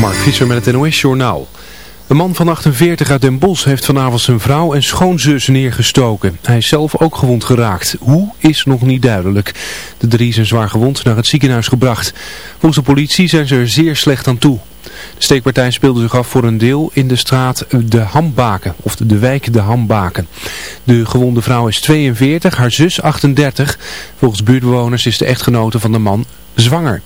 Mark Visser met het NOS Journaal. Een man van 48 uit Den Bosch heeft vanavond zijn vrouw en schoonzus neergestoken. Hij is zelf ook gewond geraakt. Hoe is nog niet duidelijk. De drie zijn zwaar gewond naar het ziekenhuis gebracht. Volgens de politie zijn ze er zeer slecht aan toe. De steekpartij speelde zich af voor een deel in de straat De Hambaken, of de wijk De Hambaken. De gewonde vrouw is 42, haar zus 38. Volgens buurtbewoners is de echtgenote van de man zwanger.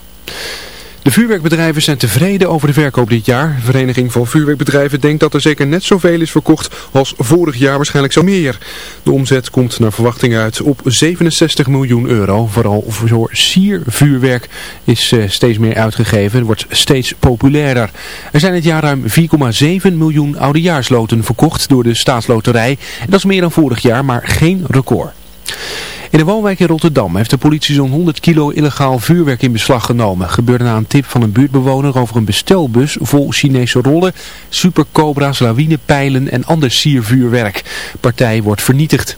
De vuurwerkbedrijven zijn tevreden over de verkoop dit jaar. De Vereniging van Vuurwerkbedrijven denkt dat er zeker net zoveel is verkocht als vorig jaar, waarschijnlijk zo meer. De omzet komt naar verwachting uit op 67 miljoen euro. Vooral voor siervuurwerk is eh, steeds meer uitgegeven. Het wordt steeds populairder. Er zijn dit jaar ruim 4,7 miljoen oudejaarsloten verkocht door de staatsloterij. En dat is meer dan vorig jaar, maar geen record. In de woonwijk in Rotterdam heeft de politie zo'n 100 kilo illegaal vuurwerk in beslag genomen. Gebeurde na een tip van een buurtbewoner over een bestelbus vol Chinese rollen, supercobra's, lawinepijlen en ander siervuurwerk. partij wordt vernietigd.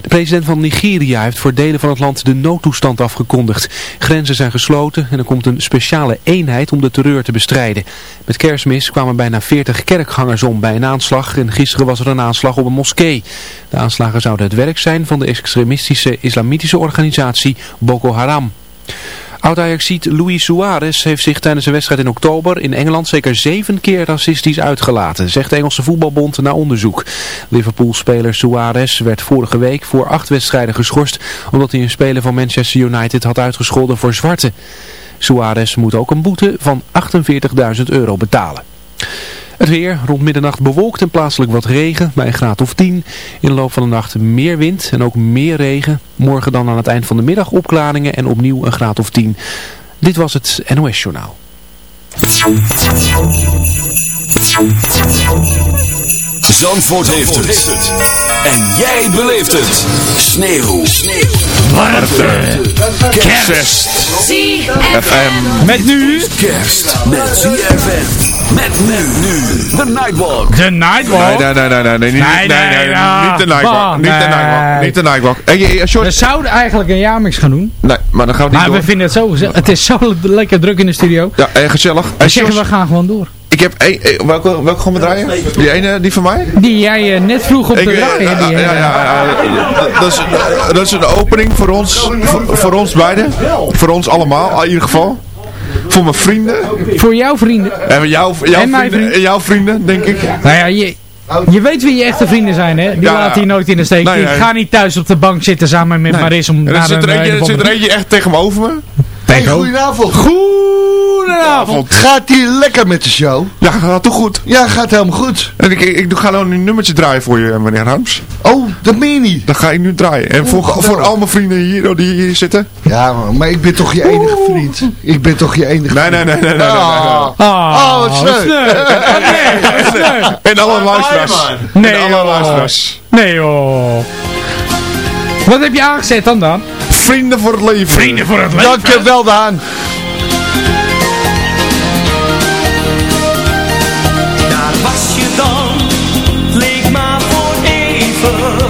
De president van Nigeria heeft voor delen van het land de noodtoestand afgekondigd. Grenzen zijn gesloten en er komt een speciale eenheid om de terreur te bestrijden. Met kerstmis kwamen bijna 40 kerkgangers om bij een aanslag en gisteren was er een aanslag op een moskee. De aanslagen zouden het werk zijn van de extremistische islamitische organisatie Boko Haram. Oud-Ajaxiet Luis Suarez heeft zich tijdens een wedstrijd in oktober in Engeland zeker zeven keer racistisch uitgelaten, zegt de Engelse voetbalbond na onderzoek. Liverpool-speler Suarez werd vorige week voor acht wedstrijden geschorst, omdat hij een speler van Manchester United had uitgescholden voor zwarte. Suarez moet ook een boete van 48.000 euro betalen. Het weer, rond middernacht bewolkt en plaatselijk wat regen, bij een graad of 10. In de loop van de nacht meer wind en ook meer regen. Morgen dan aan het eind van de middag opklaringen en opnieuw een graad of 10. Dit was het NOS Journaal. Zandvoort, heeft, het. En jij beleeft het. Sneeuw. Sneeuw. Warmte. Kerst. ZFM. Met nu. Kerst met ZFM. Met nu, nu, The Nightwalk. The Nightwalk? Nee, nee, nee, nee, nee, niet, nee, nee, nee, niet de Nightwalk. Niet de Nightwalk. Niet de Nightwalk. Hey, We zouden eigenlijk een jaarmix gaan doen. Nee, maar dan gaan we niet Maar we vinden het zo gezellig. Het is zo lekker druk in de studio. Ja, en gezellig. We zeggen we gaan gewoon door. Ik heb een, welke, welke gaan we draaien? Die ene, die van mij? Die jij uh, net vroeg op de rij. Ja, ja, ja, dat, is, dat is een opening voor ons, voor, voor ons beiden. Voor ons allemaal, in ieder geval. Voor mijn vrienden. Voor jouw vrienden. En, jouw, jouw en mijn vrienden, en jouw vrienden, denk ik. Nou ja, je, je weet wie je echte vrienden zijn, hè? Die Ja, laat je nooit in de steek. nee, Ik nee. ga niet thuis op de bank zitten samen met Nee. Maris om En er naar zit er een... eentje, een er zit er eentje echt tegenover me. andere- Goedenavond. Goedenavond. Gaat ie lekker met de show? Ja, gaat toch goed. Ja, gaat helemaal goed. En ik, ik, ik ga nou een nummertje draaien voor je, meneer Harms. Oh, dat meen je niet. Dat ga ik nu draaien. En voor, voor al mijn vrienden hier die hier zitten. Ja, maar ik ben toch je enige vriend. Ik ben toch je enige Nee, nee, nee, nee, nee, nee, nee, nee. Ah. Ah, Oh, wat sneu. Oh, wat sneu. En alle luisteraars. Nee, en alle luisteraars. Nee, joh. Wat heb je aangezet dan dan? Vrienden voor het leven. Vrienden voor het leven. Dankjewel, Daan. Even.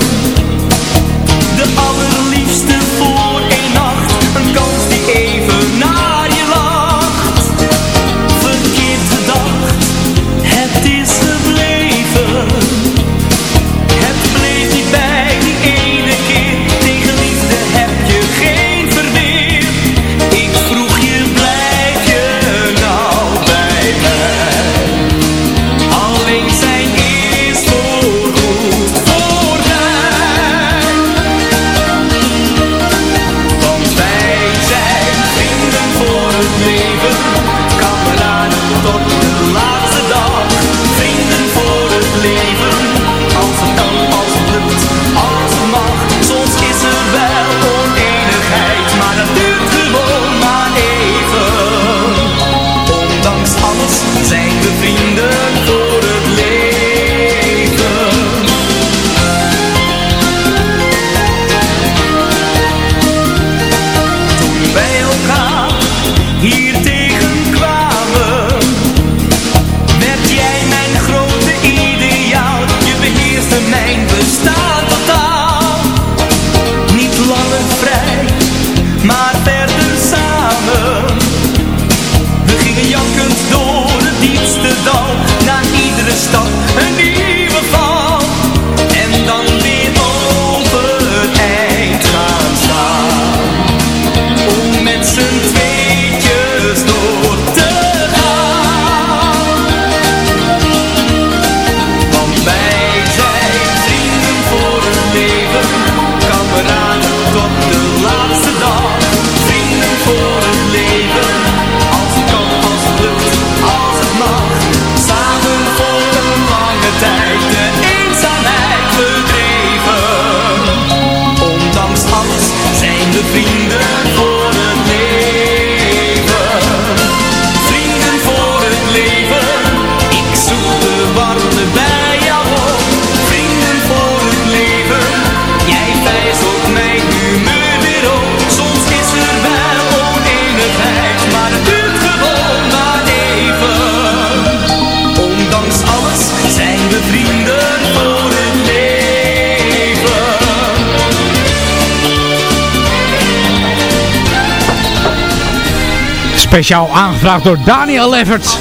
Speciaal aangevraagd door Daniel Lefferts.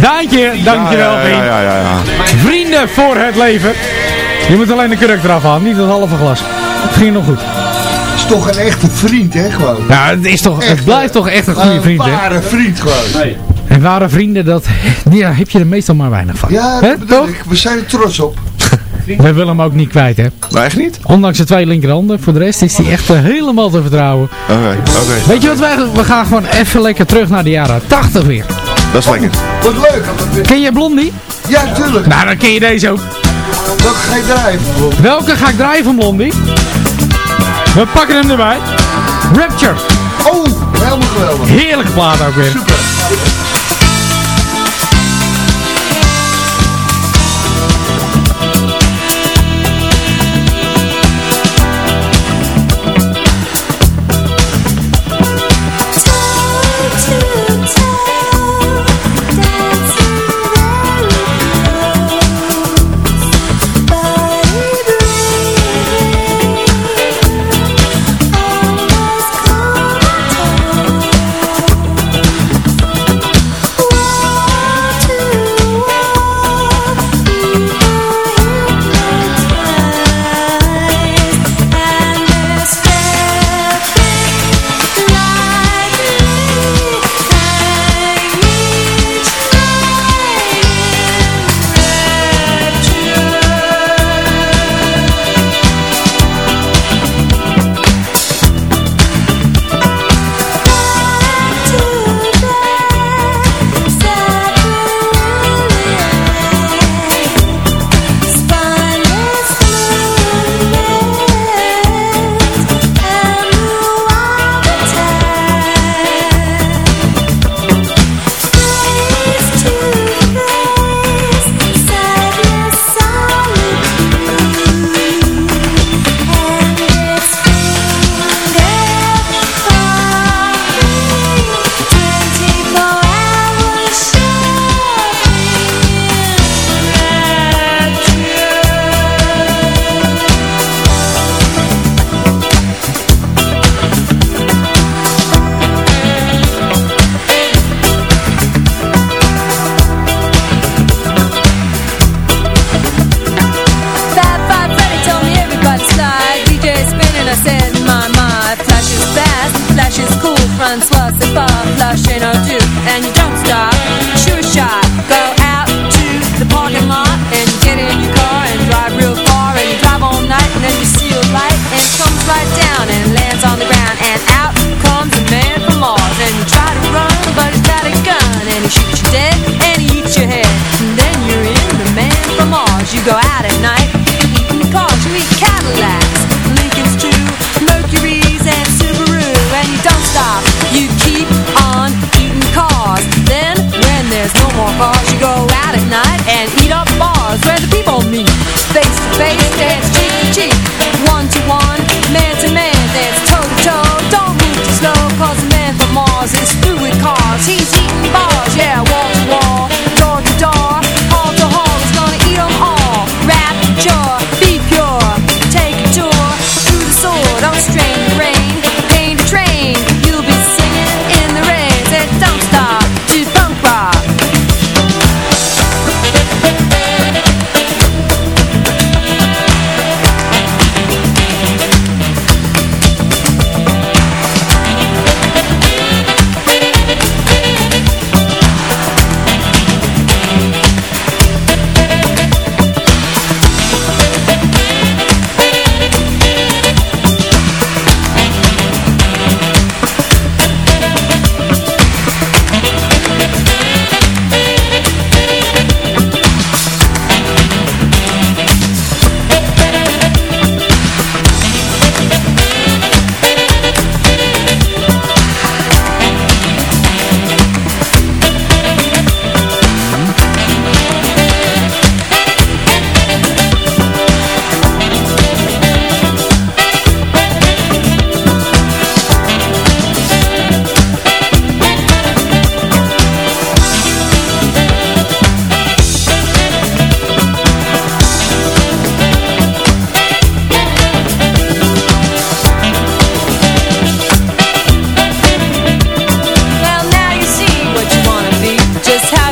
Daantje, dankjewel ja, ja, ja, ja, ja. Vrienden voor het leven. Je moet alleen de kurk eraf halen, niet het halve glas. Het ging nog goed. is toch een echte vriend, hè, gewoon. Ja, het, is toch, het blijft toch echt een goede vriend, Een hè? ware vriend, gewoon. En ware vrienden, dat ja, heb je er meestal maar weinig van. Ja, toch? ik. We zijn er trots op. We willen hem ook niet kwijt, hè? Nou, echt niet? Ondanks de twee linkerhanden, voor de rest is hij echt eh, helemaal te vertrouwen. Oké, oké. Weet je wat wij, we gaan gewoon even lekker terug naar de jaren 80 weer. Dat is lekker. Wat leuk. Ken je Blondie? Ja, tuurlijk. Nou, dan ken je deze ook. Welke ga je draaien? bijvoorbeeld? Welke ga ik draaien van Blondie? We pakken hem erbij. Rapture. Oh, helemaal geweldig. Heerlijke plaat ook weer. Super.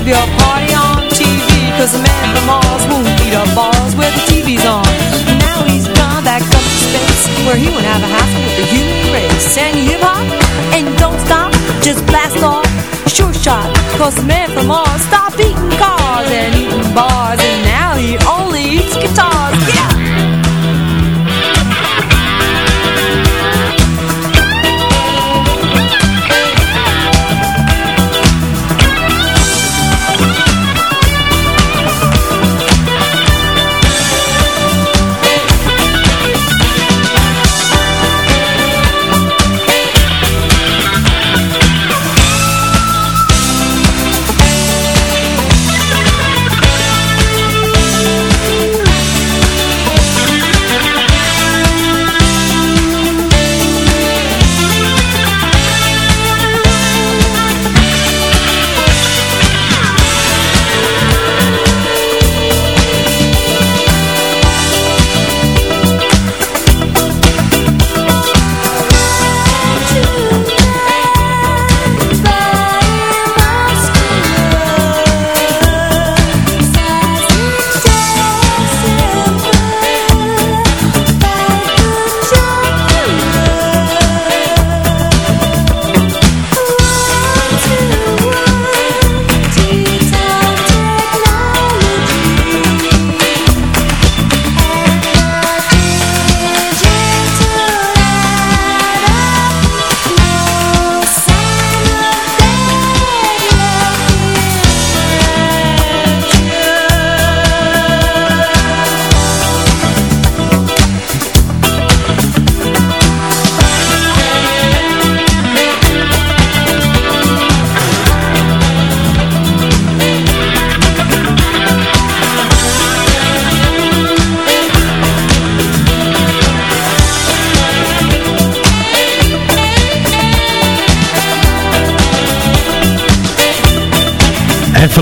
Leave your party on TV Cause the man from Mars won't beat up bars where the TV's on. Now he's gone back up to space Where he won't have a hassle with the human race And you hip-hop. And don't stop Just blast off, sure shot Cause the man from Mars stopped eating cars And eating bars and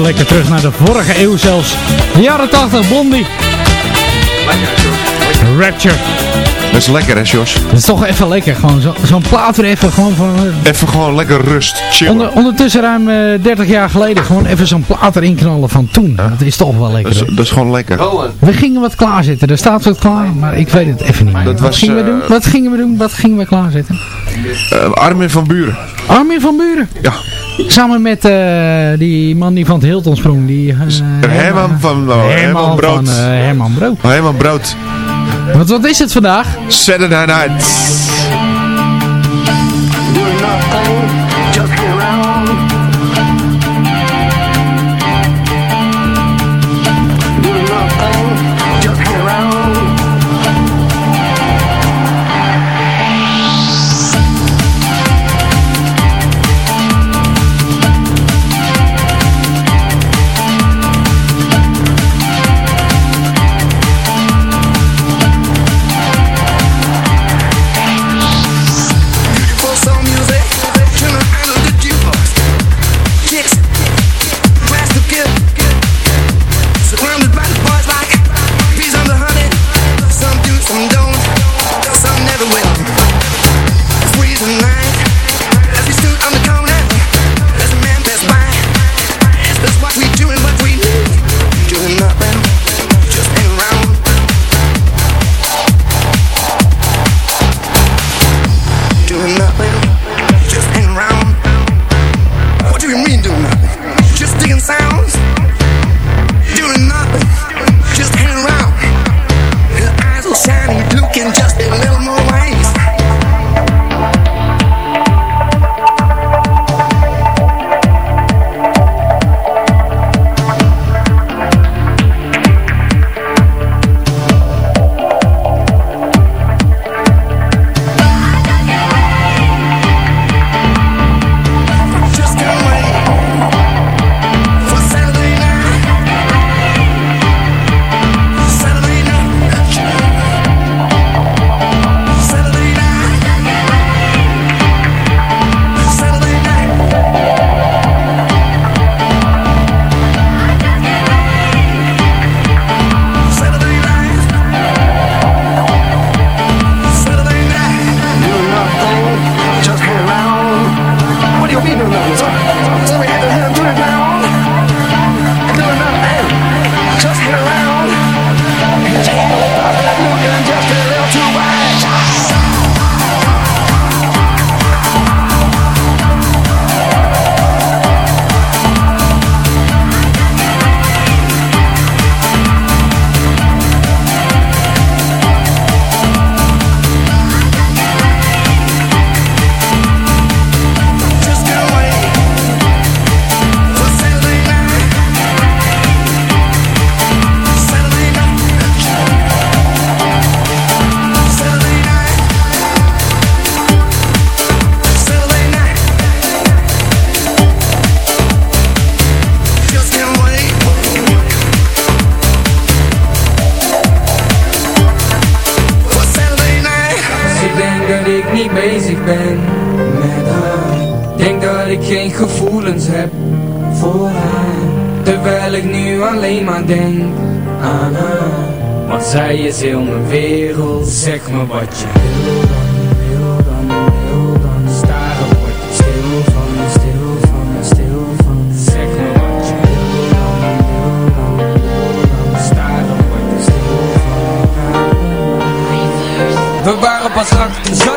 lekker terug naar de vorige eeuw zelfs. De jaren 80, Blondie. Rapture. Dat is lekker hè, Jos? Dat is toch even lekker. Gewoon zo- zo'n plaat weer even gewoon van... eh, Even gewoon lekker rust, chillen. Onder, ondertussen ruim eh, 30 jaar geleden gewoon even zo'n plaat erin knallen van toen. Dat is toch wel Dat lekker. is, dat is gewoon lekker. We gingen wat klaarzetten. Er staat wat klaar, maar ik weet het even niet meer. Dat wat, was, gingen we eh, doen? wat gingen we doen? Wat gingen we klaarzetten? Eh, Armin van Buren. Armin van Buren. Ja. Samen met eh, die man die van het Hilton sprong. Die, eh, Herman van oh, Herman Brood. Van, eh, Herman Brood. Oh, Herman Brood. Wat, wat is het vandaag? Saturday Night. We doing, alleen maar denk aan haar. Want zij is heel mijn wereld Zeg me wat je wil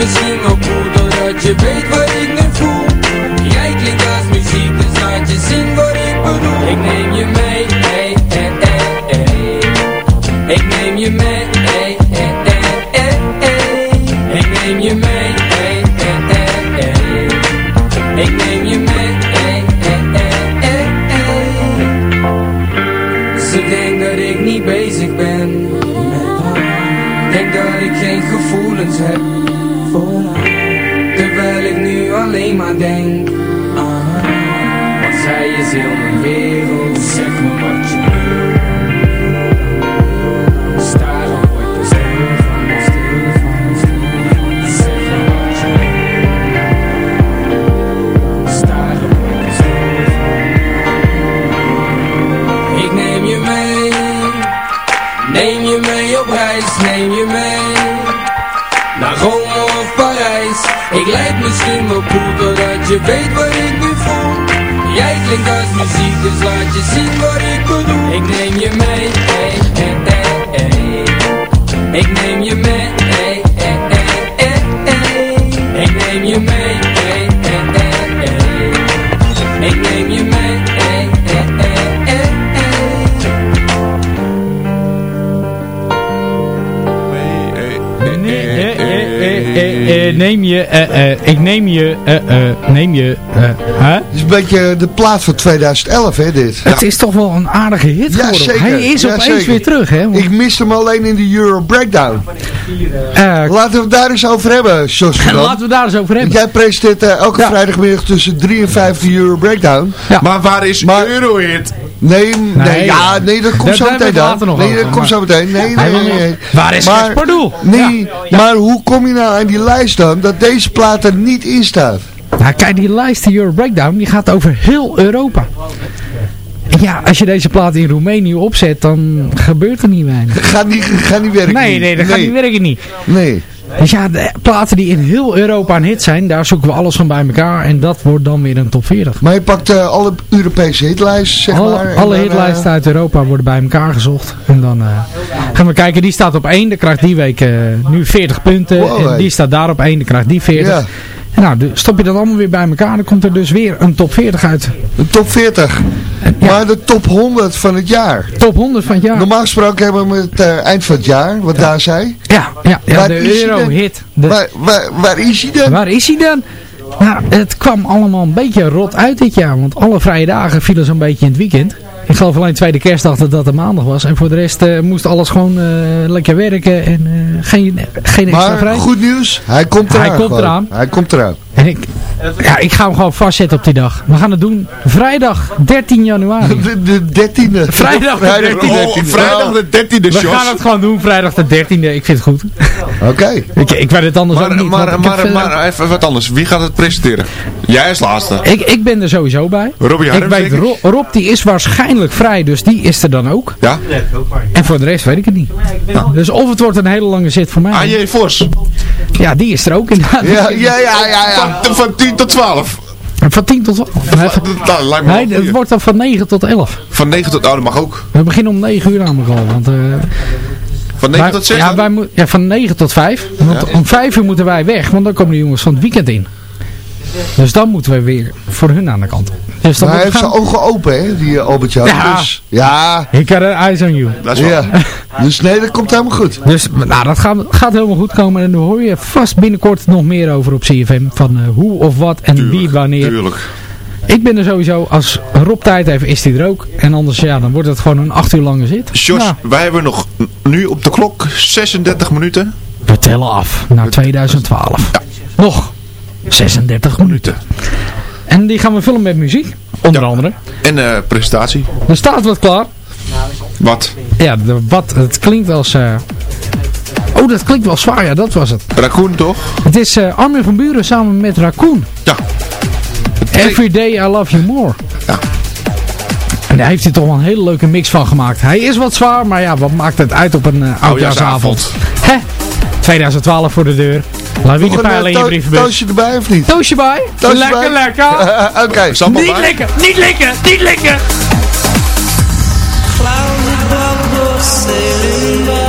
misschien wel cool Doordat je weet wat ik nu voel. Jij klinkt als muziek Dus laat je zien wat ik bedoel. Ik neem je mee hey, hey, hey, hey. Ik neem je mee hey, hey, hey, hey, hey. Ik neem je mee Denk dat ik geen gevoelens heb mijn wereld Zeg me wat je wil. Stil van Zeg me wat je wil Staren word ik neem je mee. Neem je mee op reis, neem je mee. Naar Rome of Parijs. Ik lijk misschien wel cool Doordat je weet wat ik Jij klinkt als muziek Dus laat je zien wat ik bedoel Ik neem je mee hey, hey, hey, hey. Ik neem je mee hey, hey, hey, hey, hey. Ik neem je mee hey, hey, hey, hey. Ik neem je mee hey, hey, hey, hey, hey. Nee, eh, eh, eh, eh, eh, neem je, eh, eh, ik neem je, eh, eh, neem je, eh, hè? Het is een beetje de plaat van 2011, hè, dit. Het is toch wel een aardige hit Ja, geworden. zeker. Hij is Ja, opeens zeker. weer terug, hè? Want, Ik miste hem alleen in de Euro Breakdown. eh, Laten we het daar eens over hebben, Jos. en laten we daar eens over hebben. jij presenteert eh, elke Ja. vrijdagmiddag tussen 3 en 5 de Euro Breakdown. Ja. Maar waar is Maar- Eurohit? Nee, nee, Nee. ja, nee, dat komt zo meteen dan. nog Nee, over, dat komt zo meteen. Nee, nee, nee. Waar is Maar-? Nee, maar hoe kom je nou aan die lijst dan dat deze plaat er niet in staat? Nou, kijk, die lijst, de Euro Breakdown, die gaat over heel Europa. Ja, als je deze plaat in Roemenië opzet, dan gebeurt er niet weinig. Gaat niet, gaat niet werken. Nee, nee, dat gaat niet werken niet. Nee. Dus ja, de platen die in heel Europa een hit zijn, daar zoeken we alles van bij elkaar. En dat wordt dan weer een top 40. Maar je pakt eh, alle Europese hitlijsten, zeg alle maar. alle hitlijsten uit Europa worden bij elkaar gezocht. En dan eh, gaan we kijken, die staat op 1. Dan krijgt die week eh, nu 40 punten. Wow, en die staat daar op 1. Dan krijgt die 40. Ja. Nou, stop je dat allemaal weer bij elkaar. Dan komt er dus weer een top 40 uit. De top 40. Ja. Maar de top 100 van het jaar. Top 100 van het jaar. Normaal gesproken hebben we het eh, eind van het jaar, wat daar zei. Ja, ja, ja Waar de? Euro-hit. De- Waar, waar, waar is hij dan? Waar is hij dan? Nou, het kwam allemaal een beetje rot uit dit jaar. Want alle vrije dagen vielen zo'n beetje in het weekend. Ik geloof alleen tweede kerstdag dat dat maandag was. En voor de rest eh, moest alles gewoon eh, lekker werken. En eh, geen, geen extra Maar vrij. goed nieuws, hij komt Hij eraan. komt gewoon. eraan. Hij komt eraan. En ik, Ja, ik ga hem gewoon vastzetten op die dag. We gaan het doen vrijdag 13 januari. De, de dertiende. Vrijdag de Vrijdag 13e. Oh, vrijdag de 13e, We gaan het gewoon doen vrijdag de 13e. Ik vind het goed. Oké. Ik, ik weet het anders ook Maar, niet. want maar, maar, verder- maar even wat anders. Wie gaat het presenteren? Jij als laatste. ik, ik ben er sowieso bij. Robbie Ik Harms, weet, denk ik? Rob, Rob die is waarschijnlijk vrij, dus die is er dan ook. Ja? En voor de rest weet ik het niet. Dus of het wordt een hele lange zit voor mij. AJ Vos. Ja, die is er ook inderdaad. Ja, ja, ja, ja. ja. Van, van 10 tot 12. Van 10 tot 12. Nee, van- Dat lijkt me wel Nee, het wordt dan van 9 tot 11. Van 9 tot... Oh, dat mag ook. We beginnen om 9 uur namelijk al. Want, eh, Van 9 wij- tot 6 ja, wij ja, van 9 tot 5. Want Ja. om 5 uur moeten wij weg, want dan komen de jongens van het weekend in. Dus dan moeten we weer voor hun aan de kant. Dus dan Maar hij heeft gaan- zijn ogen open, hè, die uh, Albert-Jan. Ja. Dus, ja. Ik had er eyes on you. Dat is ja. Dus nee, dat komt helemaal goed. Dus nou, dat gaat, gaat helemaal goed komen. En daar hoor je vast binnenkort nog meer over op CFM. Van eh, hoe of wat en wie wanneer. Tuurlijk. Ik ben er sowieso. Als Rob tijd heeft, is hij er ook. En anders, ja, dan wordt het gewoon een 8 uur lange zit. Jos, Nou, wij hebben nog nu op de klok 36 minuten. we tellen af naar 2012. Nog 36 minuten. En die gaan we vullen met muziek. Onder andere. En eh, presentatie. Er staat wat klaar. Wat? Ja, de, wat, het klinkt als... eh, Oh, dat klinkt wel zwaar. Ja, dat was het. Raccoon toch? Het is eh Armin van Buren samen met Raccoon. Ja. Every Day I Love You More. Ja. En daar heeft hij toch wel een hele leuke mix van gemaakt. Hij is wat zwaar, maar ja, wat maakt het uit op een uh, oudjaarsavond? Hè? 2012 voor de deur. Laat wie de Nog een pijlen in je to brievenbus. toosje erbij of niet? Toosje bij? Toosje lekker, bij? lekker. Oké. Sambal Niet bij? lekker, niet lekker, niet lekker. Cloudy bubbles sailing by.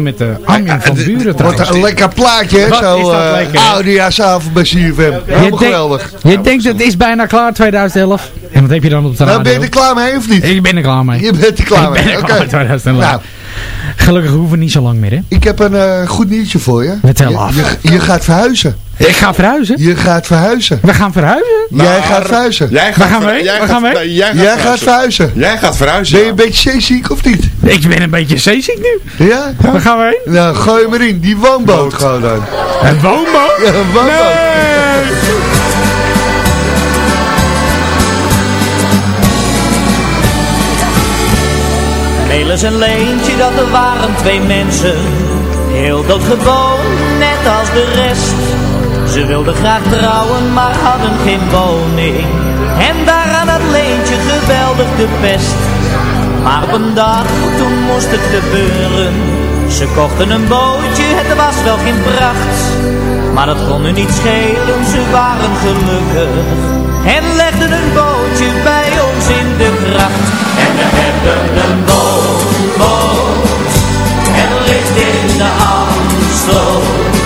Samen met de Armin van Buren Wat trouwens. een lekker plaatje, hè? Wat Zo, dat eh, oudejaarsavond bij CFM. Helemaal geweldig. Je denkt het is bijna klaar 2011. En wat heb je dan op de Nou, radio? ben je er klaar mee of niet? Ik ben er klaar mee. Je bent er klaar ik ben mee. er Oké. klaar met 2011. Nou, Gelukkig hoeven we niet zo lang meer, hè? ik heb een eh, goed nieuwtje voor je. Vertel af. Je, je gaat verhuizen. Ik ga verhuizen. Je gaat verhuizen. We gaan verhuizen. jij gaat verhuizen. Jij Waar gaan ver- we? Jij Waar gaat, gaan we? nee, jij gaat Jij gaat verhuizen. verhuizen. Jij gaat verhuizen. Ben je een beetje zeeziek of niet? Ik ben een beetje zeeziek nu. Ja? Waar gaan we heen? Nou, gooi hem erin. Die woonboot gewoon dan. Een woonboot? Ja, een woonboot. Melis en Leentje, dat er waren twee mensen. Heel doodgewoon, net als de rest. Ze wilden graag trouwen, maar hadden geen woning. En daaraan had Leentje geweldig de pest. Maar op een dag, toen moest het gebeuren. Ze kochten een bootje, het was wel geen pracht. Maar dat kon nu niet schelen, ze waren gelukkig. En legden een bootje bij ons in de gracht. En we hebben een boot, het ligt in de Amstel.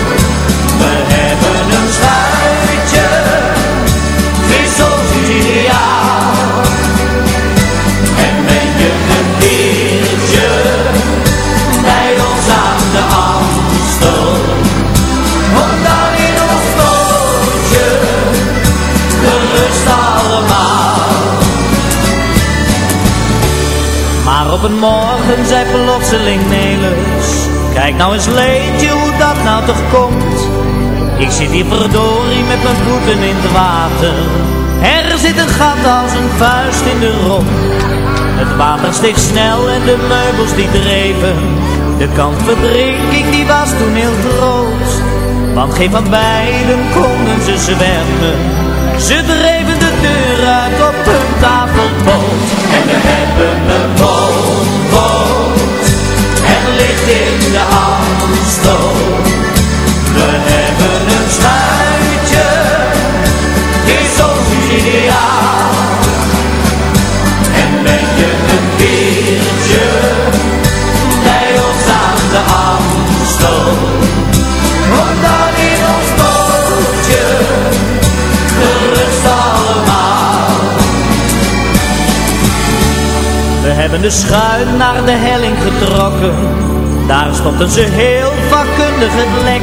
Een morgen zei plotseling Nelis. Kijk nou eens Leentje hoe dat nou toch komt. Ik zit hier verdorie met mijn voeten in het water. Er zit een gat als een vuist in de romp Het water steeg snel en de meubels die dreven. De kampverdrinking die was toen heel groot. Want geen van beiden konden ze zwemmen. Ze dreven de deur uit op hun tafelboot. En we hebben een ligt in de Amstel We hebben een schuitje Is ons ideaal En ben je een keertje Bij ons aan de Amstel Kom dan in ons bootje Gerust allemaal We hebben de schuit naar de helling getrokken Daar stopten ze heel vakkundig het lek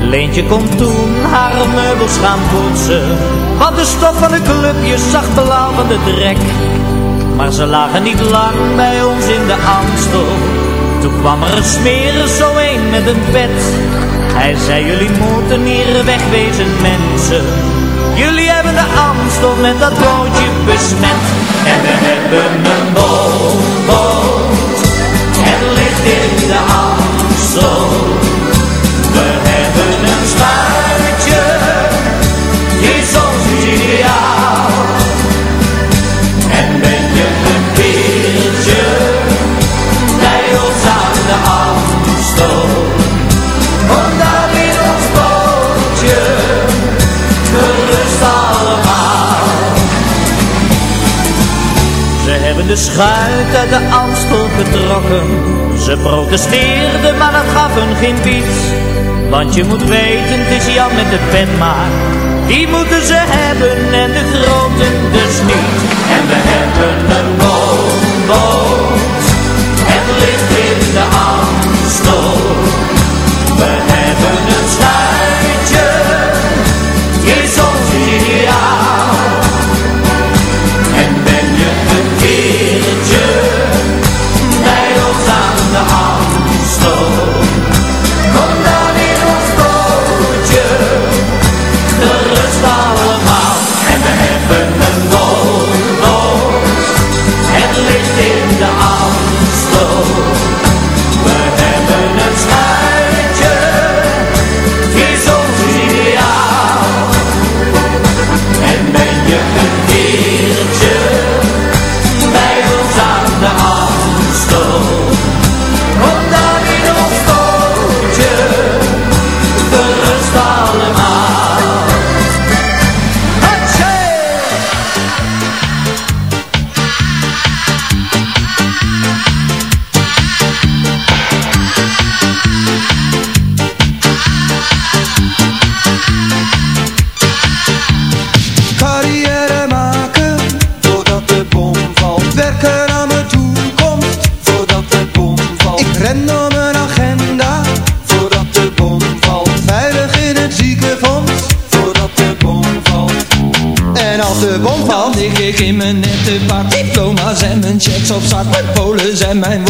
Leentje kon toen haar meubels gaan poetsen. Want de stof van de clubjes zag blauw van de drek Maar ze lagen niet lang bij ons in de Amstel. Toen kwam er een smerig zo een met een pet. Hij zei jullie moeten hier wegwezen mensen. Jullie hebben de Amstel met dat bootje besmet. En we hebben een ligt in de Amstel. We hebben een schuitje Is ons ideaal En ben je een keertje Bij ons aan de Amstel. Kom dan in ons bootje Gerust allemaal. Ze hebben de schuit uit de Amstel getrokken Ze protesteerden, maar dat gaf hun geen bied Want je moet weten, het is Jan met de pen maar Die moeten ze hebben en de groten dus niet. En we hebben een woonboot Het ligt in de Amstel Amstel mijn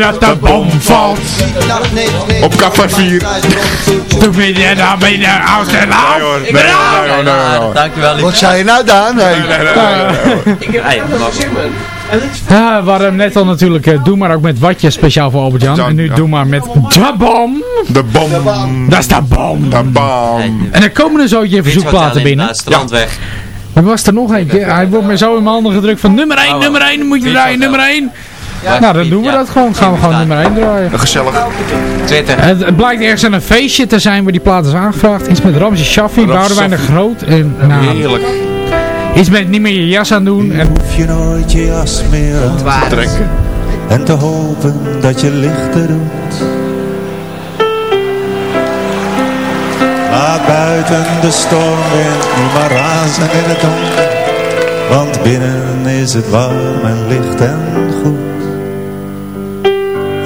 Voordat de bom valt. Nacht 9, 9, Op café 4. Toen ben je dan ben je oud en Nee oud. hoor, nee, nee, nee, nee, nee. Dankjewel. Wat zei je nou, Daan? Nee. Hey, Ja, we hadden hem net al natuurlijk eh, Doe maar ook met watje speciaal voor Albert-Jan. Jan, En nu ja. Doe maar met de bom. De bom. Dat is de bom. De bom. En er komen er zootje verzoekplaten binnen. Naast de landweg. Er was er nog eentje. Hij wordt me zo in mijn handen gedrukt van nummer 1, Oh, nummer 1, moet je draaien, Hotel. nummer 1. Ja, Nou, dan doen we ja. dat gewoon. Gaan we gewoon nummer 1 draaien. Gezellig. Twitter. Het, het blijkt ergens aan een feestje te zijn waar die plaat is aangevraagd. Iets met Ramsey Shaffi, Boudewijn de Groot. En, nou, Heerlijk. iets met niet meer je jas aan doen. En, Hoef je nooit je jas meer aan te Trekken. En te hopen dat je lichter doet Laat buiten de stormwind nu maar razen in het donker Want binnen is het warm en licht en goed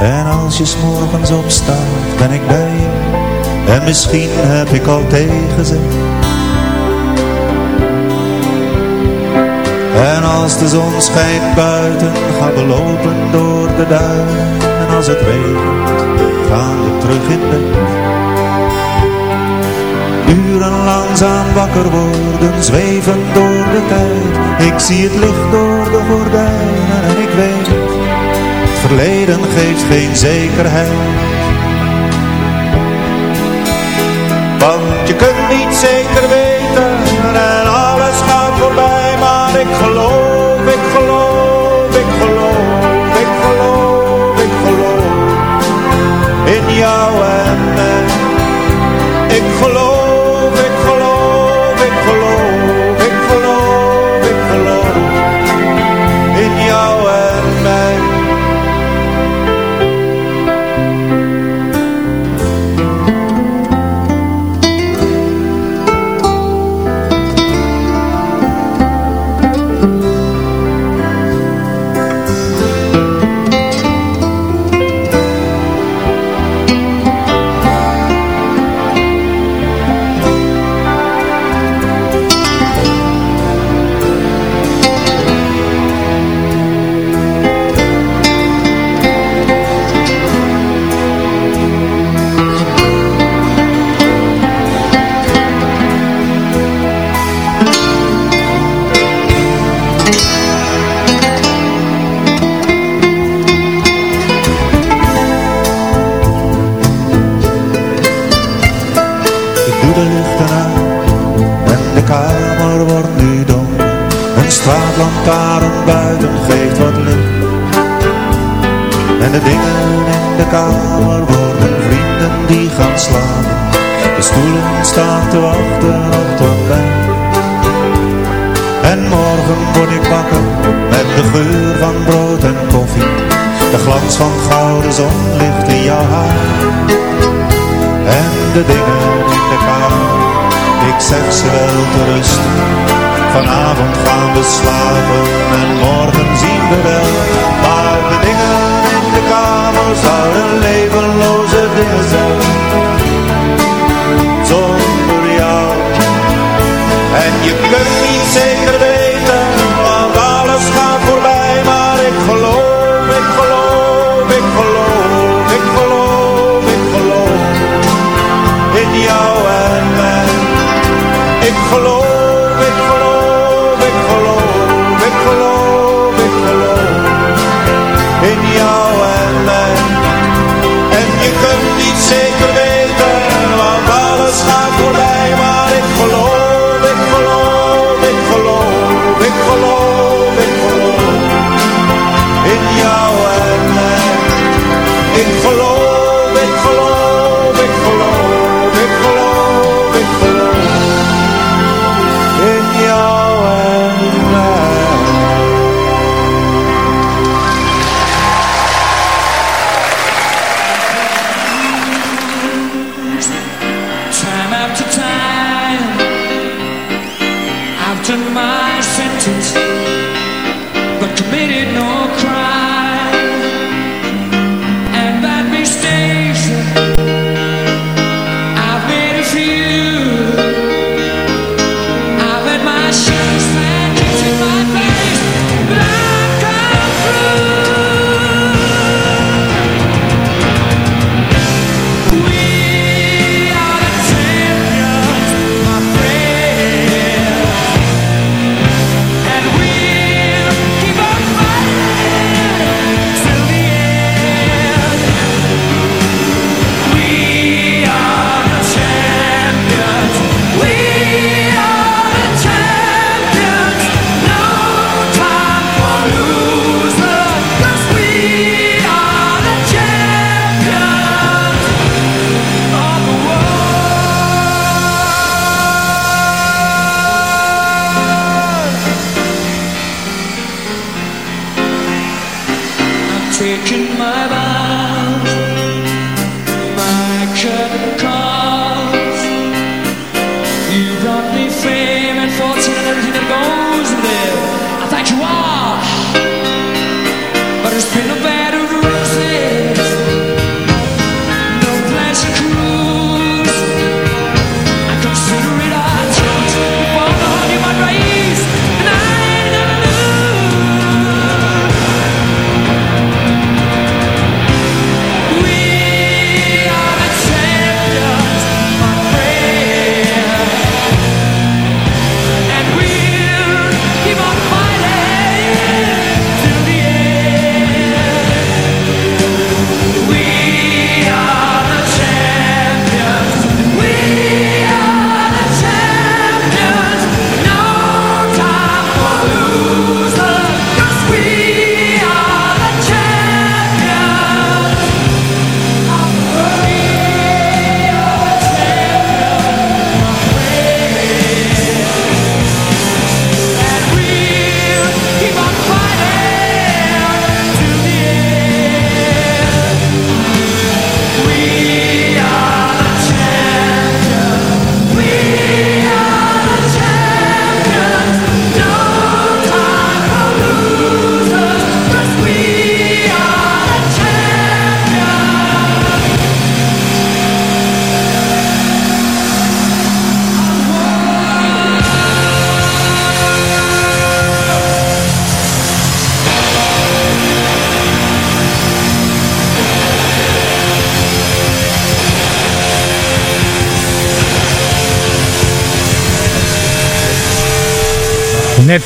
En als je s'morgens opstaat Ben ik bij je En misschien heb ik al tegenzegd En als de zon schijnt buiten, gaan we lopen door de duinen. En als het regent, gaan we terug in bed. Uren langzaam wakker worden, zweven door de tijd. Ik zie het licht door de gordijnen en ik weet, verleden geeft geen zekerheid. Want je kunt niet zeker weten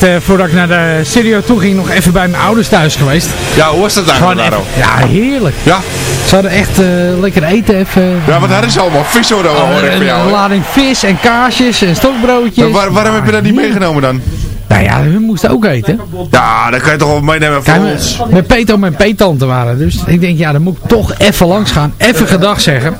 Net eh, voordat ik naar de studio toe ging, nog even bij mijn ouders thuis geweest. Ja, hoe was dat eigenlijk, even-? Ja, heerlijk. Ja? Ze hadden echt eh, lekker eten even. Ja, want daar is allemaal vis hoor, hoor ik van jou. een lading vis en kaasjes en stokbroodjes. Waar- waarom heb je dat niet meegenomen dan? Nou ja, hun moesten ook eten. Ja, dan kan je toch wel meenemen voor Kijk, ons. mijn, peet mijn peetante waren. Dus ik denk, ja, dan moet ik toch even langs gaan. Even gedag zeggen.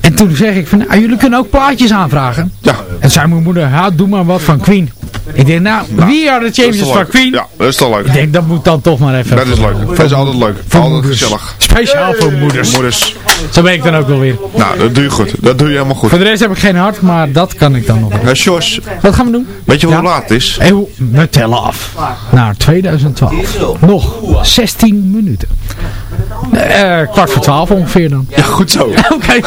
En toen zeg ik van, nou, jullie kunnen ook plaatjes aanvragen. Ja. En zei mijn moeder, ja, doe maar wat van Queen. Ik denk, nou, wie are the toch van? Queen? Ja, dat is toch leuk. Ik denk, dat moet dan toch maar even. Dat is leuk. Dat is altijd leuk. Altijd moeders. gezellig. Speciaal voor moeders. Moeders. Zo ben ik dan ook wel weer. Nou, dat doe je goed. Dat doe je helemaal goed. Voor de rest heb ik geen hart, maar dat kan ik dan nog wel. Ja, Sjors, Wat gaan we doen? weet je hoe Ja. laat het is? En hoe- we tellen af. Naar 2012. Nog 16 minuten. Eh, kwart voor 12 ongeveer dan. Ja, goed zo. Oké.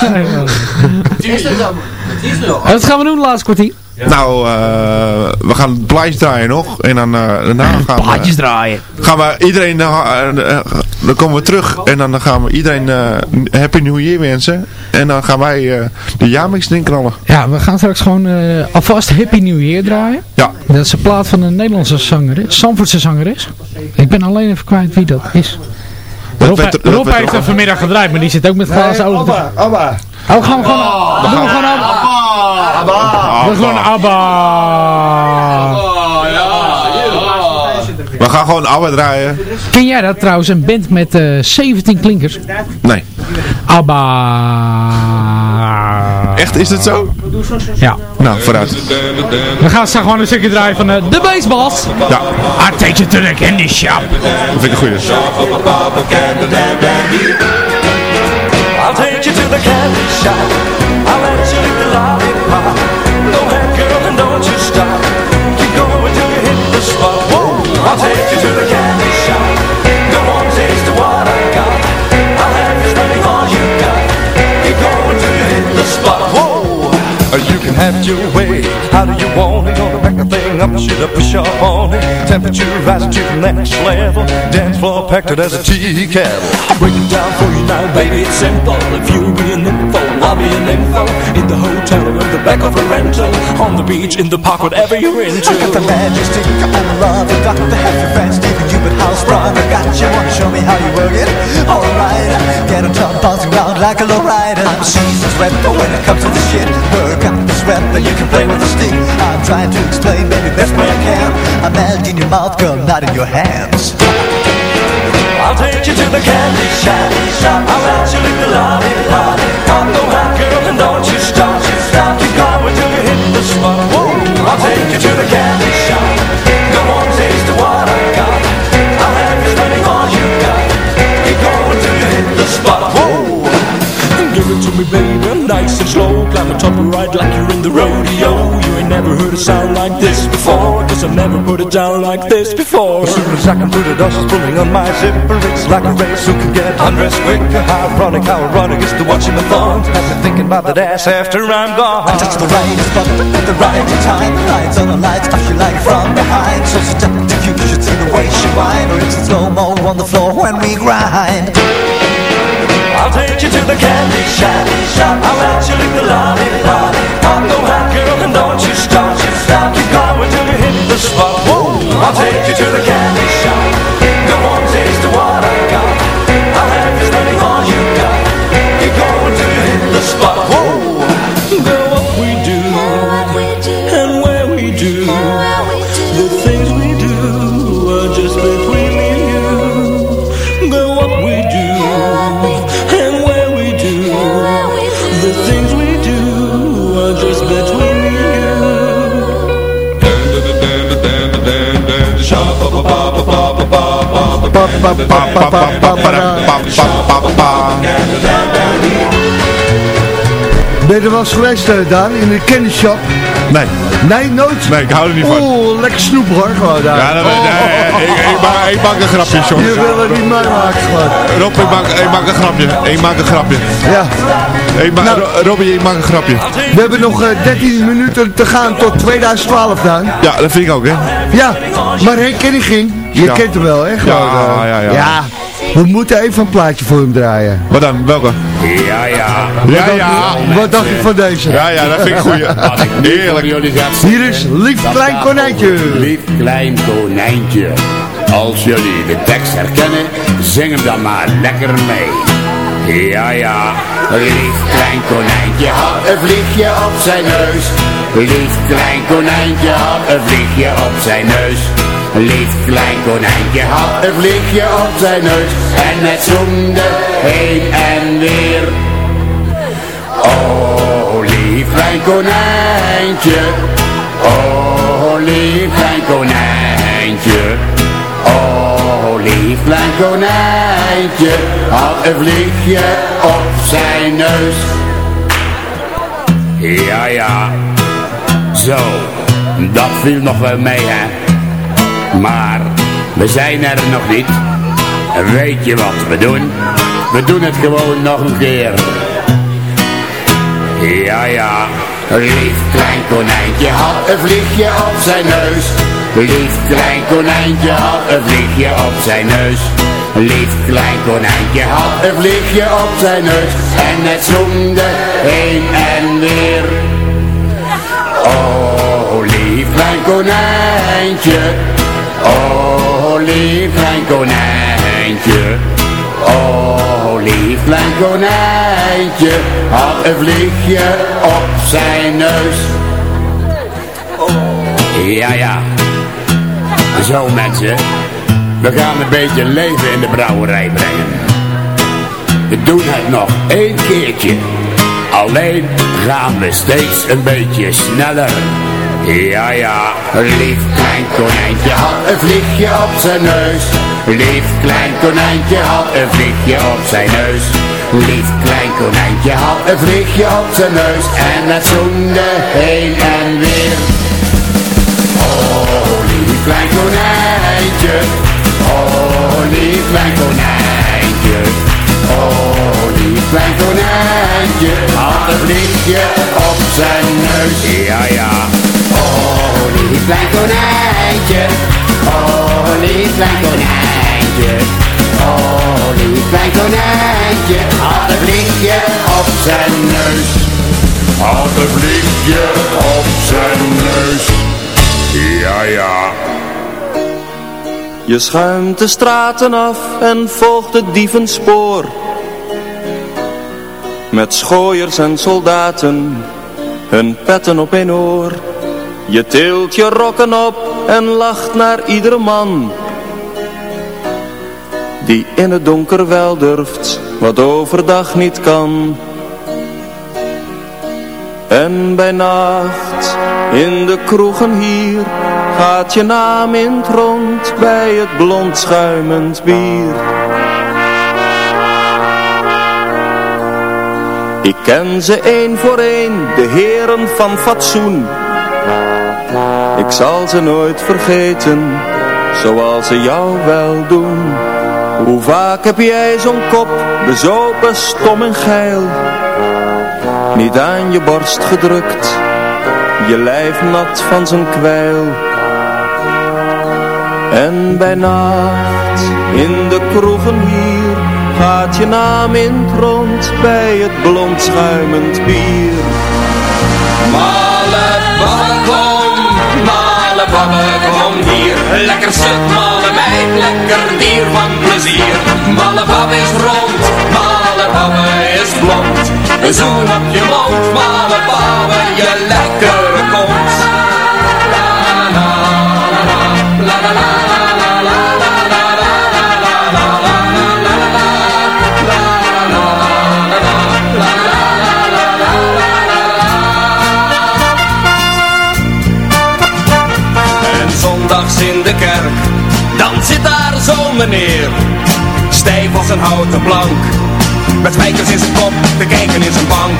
Wat gaan we doen, laatste kwartier? Nou, eh, we gaan het plaatje draaien nog. En dan, eh, daarna gaan we... Plaatjes draaien. Gaan we iedereen... eh, dan komen we terug. En dan gaan we iedereen eh, Happy New Year wensen. En dan gaan wij eh, de jaarmix erin knallen. Ja, we gaan straks gewoon eh, alvast Happy New Year draaien. Ja. Dat is een plaat van een Nederlandse zangeres. Sanfordse zangeres. Ik ben alleen even kwijt wie dat is. Rob, heeft hem vanmiddag gedraaid, maar die zit ook met glazen ogen. te- Abba, Abba. Oh, gaan we gewoon... Doen we gewoon Abba. We gewoon Abba. We gaan gewoon Abba draaien. Ken jij dat trouwens? Een band met eh 17 klinkers. Nee. Abba. Echt, is het zo? Ja. Nou, vooruit. We gaan straks gewoon een stukje draaien van eh, de baseballs. Ja, I take you to the candy shop. dat vind ik een goeie. I'll take you to the candy shop. I'll let you don't you stop. Keep you hit the spot. Whoa! I'll take you to the candy shop. On, taste what I got. I'll have you got. Keep you hit the spot. Whoa! You can have your way. How do you want it? Gonna the thing up, push up on it. Temperature rising to the next level. Dance floor packed it as a tea kettle. Break it down for you now, baby. It's simple. If you be an info, I'll be an info. In the hotel or in the back of a rental. On the beach, in the park, whatever you're into. I got the magic stick and love it. Got have your friends, Stephen Hubert House Rock. I got you, wanna show me how you work it? Alright, get on top, bouncing around like a low rider. I'm a seasoned sweat, but when it comes to the shit, work out the sweat, then you can play with the stick. I'm trying to explain, baby, best way I can. I'm melt in your mouth, girl, not in your hands. I'll take you to the candy shop. I'll let you lick the lollipop. Come go hot, girl, and don't you stop. Stop, keep going till you hit the spot. Whoa! I'll take you to the candy shop. Go on, taste what I got. I'll have you spending all you got. Keep going till you hit the spot. Whoa! Give it to me, baby, nice and slow. Climb the top and ride like you're in the rodeo. You ain't never heard a sound like this before. Cause I've never put it down like this before. As soon as I can put it, dust is pulling on my zipper. It's like a race who can get undressed quicker. How ironic, how ironic is to watching the thorns. I've been thinking about that ass after I'm gone. I touch the right spot at the right time. Lights on the lights, touch you like from behind. So seductive, you should see the way she whine. Or it's a slow-mo on the floor when we grind. I'll take you to the candy shop. I'll let you lick the lollipop. I'll go hot, girl, and don't you stop. Stop, keep going till you hit the spot. Whoa! I'll take you to the candy shop. Go on, taste what I got. I'll have you spending all you got. Keep going till you hit the spot. Whoa! Ben je er wel eens geweest, eh, Daan, in de candy shop? Nee. Nee, nooit? Nee, ik hou er niet van. Oeh, lekker snoep hoor, gewoon daar. Ja, dat, nee, ik, ik, maak, ik maak een grapje, John. Je wil het niet meemaken, gewoon. Rob, ik maak, ik maak een grapje. Ik maak een grapje. Ja. Ik ma Nou. Ro- Robbie, ik maak een grapje. We hebben nog eh, 13 minuten te gaan tot 2012, Daan. Ja, dat vind ik ook, hè. Ja, maar herkenniging, je Ja. kent hem wel, hè? Gewoon, Ja, eh, ja, ja. we moeten even een plaatje voor hem draaien. Wat dan? Welke? Ja, ja. Ja, ja. Wat dacht je van deze? Ja, ja, dat vind ik een goeie. Heerlijk. Hier is Lief Klein Konijntje. Lief klein konijntje. Als jullie de tekst herkennen, zing hem dan maar lekker mee. Ja, ja, lief klein konijntje had een vliegje op zijn neus. Lief klein konijntje had een vliegje op zijn neus. Lief klein konijntje had een vliegje op zijn neus. En het zoemde heen en weer. Oh, lief klein konijntje. Oh, lief klein konijntje. Oh, lief klein konijntje. Had een vliegje op zijn neus. Ja, ja. Zo, dat viel nog wel mee, hè. Maar, we zijn er nog niet. Weet je wat we doen? We doen het gewoon nog een keer. Ja, ja. Lief klein konijntje had een vliegje op zijn neus. Lief klein konijntje had een vliegje op zijn neus. Lief klein konijntje had een vliegje op zijn neus. En het zoemde heen en weer. Oh, lief klein konijntje. Oh, lief klein konijntje. Oh, lief klein konijntje. Had een vliegje op zijn neus. Ja, ja. Zo mensen. We gaan een beetje leven in de brouwerij brengen. We doen het nog één keertje. Alleen gaan we steeds een beetje sneller. Ja, ja, lief klein konijntje had een vliegje op zijn neus. Lief klein konijntje had een vliegje op zijn neus. Lief klein konijntje had een vliegje op zijn neus. En het zoende heen en weer. Oh, lief klein konijntje. Oh, lief klein konijntje. Oh, lief klein konijntje. Had een vliegje op zijn neus. Ja, ja. Oh, lief klein konijntje. Oh, lief klein konijntje. Oh, lief klein konijntje. Had een vliegje op zijn neus. Had een vliegje op zijn neus. Ja, ja. Je schuimt de straten af en volgt het dievenspoor. Met schooiers en soldaten, hun petten op een oor. Je tilt je rokken op en lacht naar iedere man. Die in het donker wel durft, wat overdag niet kan. En bij nacht, in de kroegen hier, gaat je naam in het rond bij het blond schuimend bier. Ik ken ze één voor één, de heren van fatsoen. Ik zal ze nooit vergeten, zoals ze jou wel doen. Hoe vaak heb jij zo'n kop, bezopen, stom en geil. Niet aan je borst gedrukt, je lijf nat van zijn kwijl. En bij nacht, in de kroegen hier, gaat je naam in rond bij het blond schuimend bier. Kom, male babbe kom hier. Lekker stuk, male meid, lekker dier van plezier. Male is rond, male is blond. Een zoen op je mond, male babbe, je lekkere kont. In de kerk, dan zit daar zo'n meneer. Stijf als een houten plank, met spijkers in zijn kop, te kijken in zijn bank.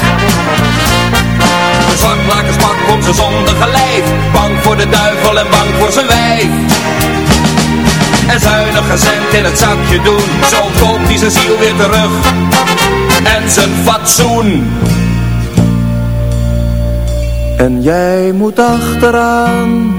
Een zwartlakerspak om zijn zondige lijf, bang voor de duivel en bang voor zijn wijf. En zuinige cent in het zakje doen, zo koopt hij zijn ziel weer terug. En zijn fatsoen. En jij moet achteraan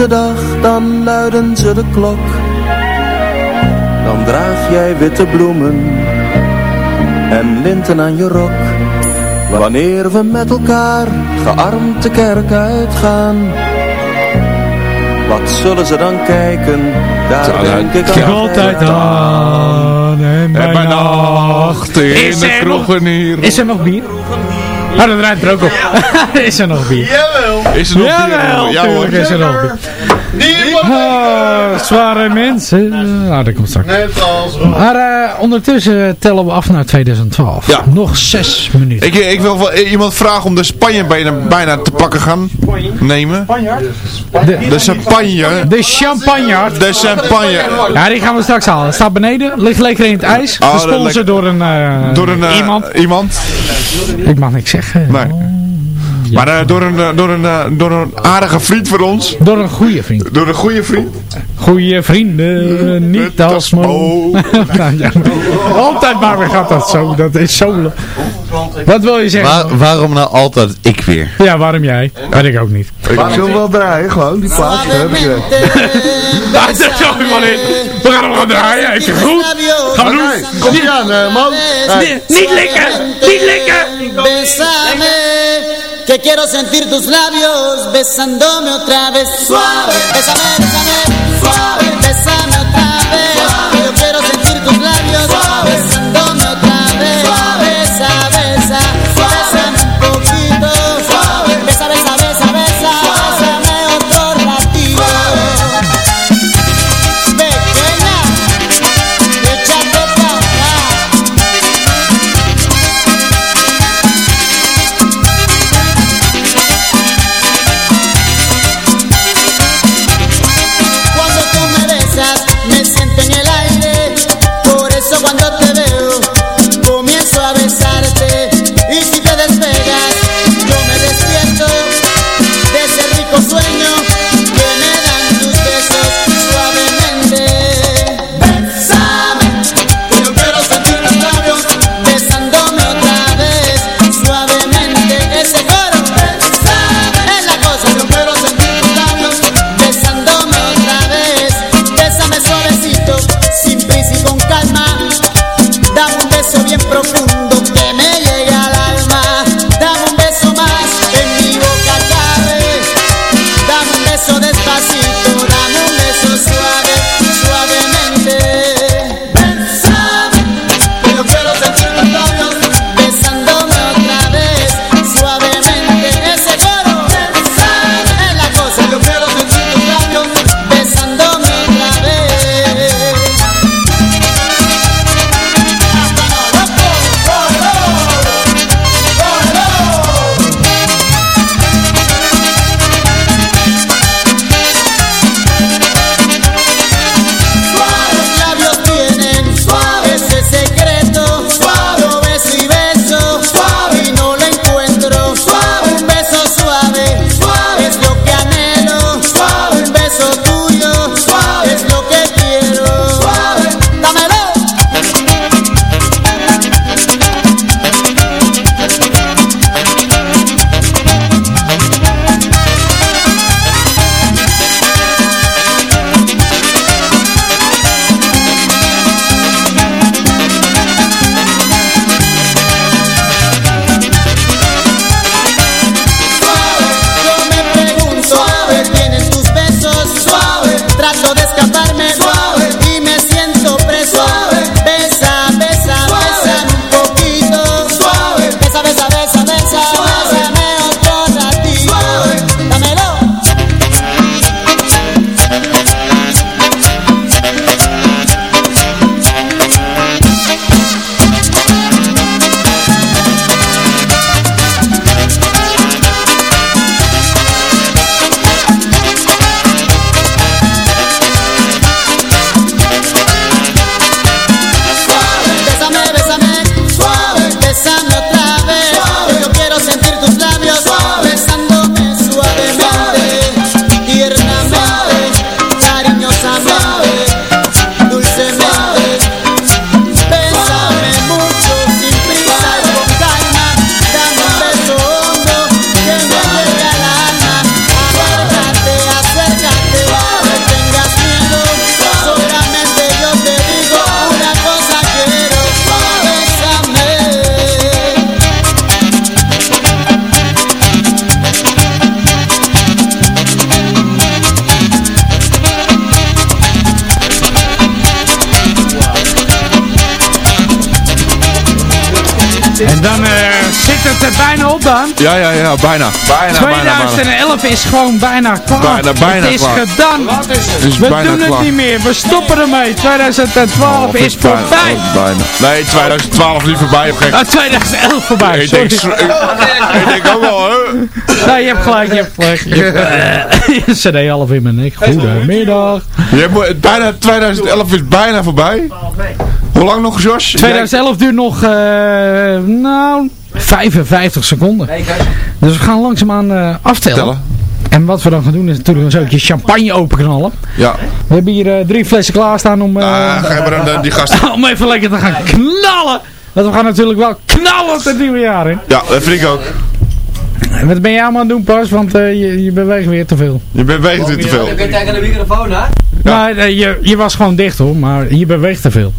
De dag, dan luiden ze de klok. Dan draag jij witte bloemen en linten aan je rok. Wanneer we met elkaar gearmd de kerk uitgaan. Wat zullen ze dan kijken, daar denk ik altijd aan en bij nacht in de kroegen hier. Is er nog bier? Oh, dat rijdt er ook op. is er nog bier? Is er nog Jawel, bier? Ja tuurlijk is er nog bier. Ah, zware mensen. Nou, dat komt straks. Net als... Maar eh, ondertussen tellen we af naar 2012. Ja. Nog zes minuten. Ik, ik wil wel iemand vragen om de Spanje bijna, bijna te pakken gaan nemen. De, De champagne. de champagne. De champagne. Ja, die gaan we straks halen. Het staat beneden. Ligt lekker in het ijs. Oh, Gesponsord door een, eh, Door een, eh, iemand. iemand. Ik mag niks zeggen. Nee. Maar eh, door, een, eh, door, een, eh, door een aardige vriend van ons. Door een goede vriend. Door een goede vriend. Goeie vrienden, niet als mo. nou, ja. Altijd maar weer gaat dat zo. Dat is zo... Wat wil je zeggen? Waar- waarom nou altijd ik weer? Ja, waarom jij? Weet ik ook niet. Zullen we wel draaien, gewoon, die plaats? Daar heb je. Daar zit zo iemand in. We gaan hem gewoon draaien. Je goed? Gaan we doen? kom je aan, man. Niet, niet likken! Niet likken! Que quiero sentir tus labios besándome otra vez suave. Bésame, bésame, suave. Bésame otra vez. Yo op. Ja, ja, ja, bijna. Bijna, bijna, bijna. 2011 is gewoon bijna klaar. Bijna, bijna het is klaar. gedaan. is We bijna doen het klaar. niet meer. We stoppen ermee. 2012 Of is bijna- voorbij. oh, bijna. Nee, 2012 niet voorbij, of gek. Ah, 2011 voorbij. ik, denk, sorry. ik, ik denk ook wel, hè. Nee, je hebt gelijk, je hebt gelijk. Je hebt, eh, CD half in mijn nek. Goedemiddag. Je hebt, bijna, 2011 is bijna voorbij. Hoe lang nog, Josh? 2011 duurt nog, eh, nou, 55 seconden. Dus we gaan langzaamaan eh aftellen. Tellen. En wat we dan gaan doen is natuurlijk een zootje champagne openknallen. Ja. We hebben hier eh, drie flessen klaarstaan om, eh, Ah, ga je maar dan, die gasten. om even lekker te gaan knallen. Want we gaan natuurlijk wel knallen het nieuwe jaar in. Ja, dat vind ik ook. En Wat ben jij allemaal aan het doen pas? Want eh, je, je beweegt weer te veel. Je beweegt weer te veel. Ik ben tegen de microfoon, hè? Nee, nee, je, je was gewoon dicht hoor, maar je beweegt te veel.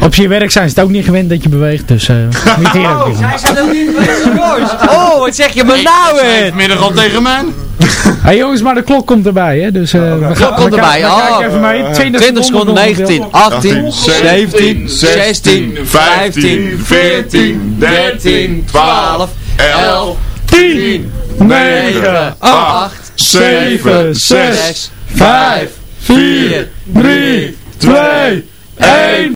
Op je werk zijn ze het ook niet gewend dat je beweegt, dus eh niet hier ook niet. Zij zijn ook niet Oh, wat zeg je me nou weer? Middag al tegen mij. Hey jongens, maar de klok komt erbij, hè? Dus, eh we gaan, Klok komt erbij. Oh. even mee. 20, 20 seconden, nog 19, 18, 17, 16, 15, 14, 13, 12, 11, 10, 9, 8, 7, 6, 5, 4, 3, 2, 1.